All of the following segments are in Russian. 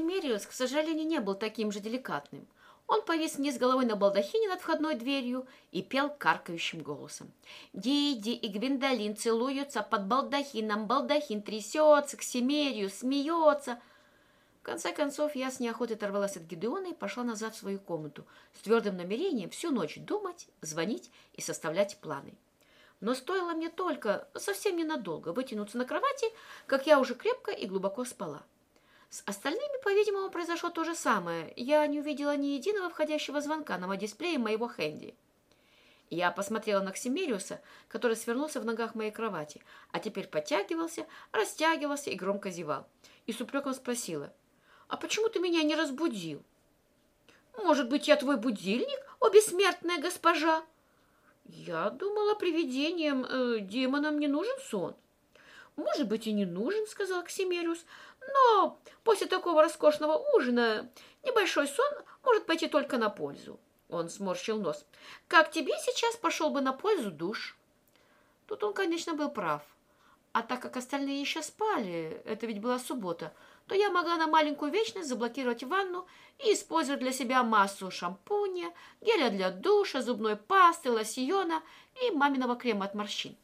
Ксимериус, к сожалению, не был таким же деликатным. Он повис вниз головой на балдахине над входной дверью и пел каркающим голосом. Диди и Гвиндолин целуются под балдахином, балдахин трясется, Ксимериус смеется. В конце концов, я с неохотой оторвалась от Гидеона и пошла назад в свою комнату с твердым намерением всю ночь думать, звонить и составлять планы. Но стоило мне только, совсем ненадолго, вытянуться на кровати, как я уже крепко и глубоко спала. С остальными, по-видимому, произошло то же самое. Я не увидела ни единого входящего звонка на дисплее моего хэнди. Я посмотрела на Ксимериуса, который свернулся в ногах моей кровати, а теперь подтягивался, растягивался и громко зевал. И с упреком спросила, «А почему ты меня не разбудил?» «Может быть, я твой будильник, о бессмертная госпожа?» «Я думала, привидениям, э, демонам не нужен сон». «Может быть, и не нужен», — сказал Ксимериус, но после такого роскошного ужина небольшой сон может пойти только на пользу. Он сморщил нос. Как тебе сейчас пошел бы на пользу душ? Тут он, конечно, был прав. А так как остальные еще спали, это ведь была суббота, то я могла на маленькую вечность заблокировать ванну и использовать для себя массу шампуня, геля для душа, зубной пасты, лосьона и маминого крема от морщин.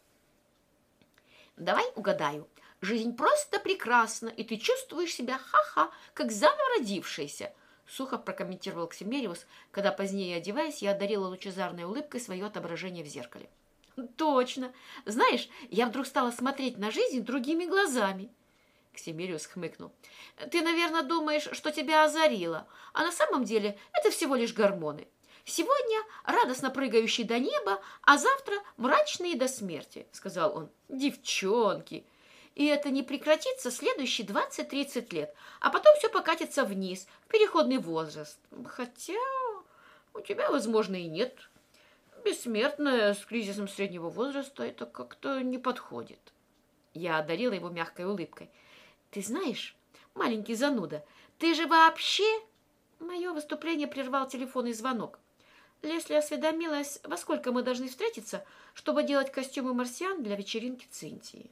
Давай угадаю, Жизнь просто прекрасна, и ты чувствуешь себя ха-ха, как заново родившаяся. Сухо прокомментировал Ксимериус, когда позднее, одеваясь, я одарила лучезарной улыбкой свое отображение в зеркале. «Точно! Знаешь, я вдруг стала смотреть на жизнь другими глазами». Ксимериус хмыкнул. «Ты, наверное, думаешь, что тебя озарило, а на самом деле это всего лишь гормоны. Сегодня радостно прыгающий до неба, а завтра мрачные до смерти», — сказал он. «Девчонки!» И это не прекратится следующие 20-30 лет, а потом все покатится вниз, в переходный возраст. Хотя у тебя, возможно, и нет. Бессмертная с кризисом среднего возраста это как-то не подходит. Я одарила его мягкой улыбкой. Ты знаешь, маленький зануда, ты же вообще... Мое выступление прервал телефонный звонок. Лесли осведомилась, во сколько мы должны встретиться, чтобы делать костюмы марсиан для вечеринки Цинтии.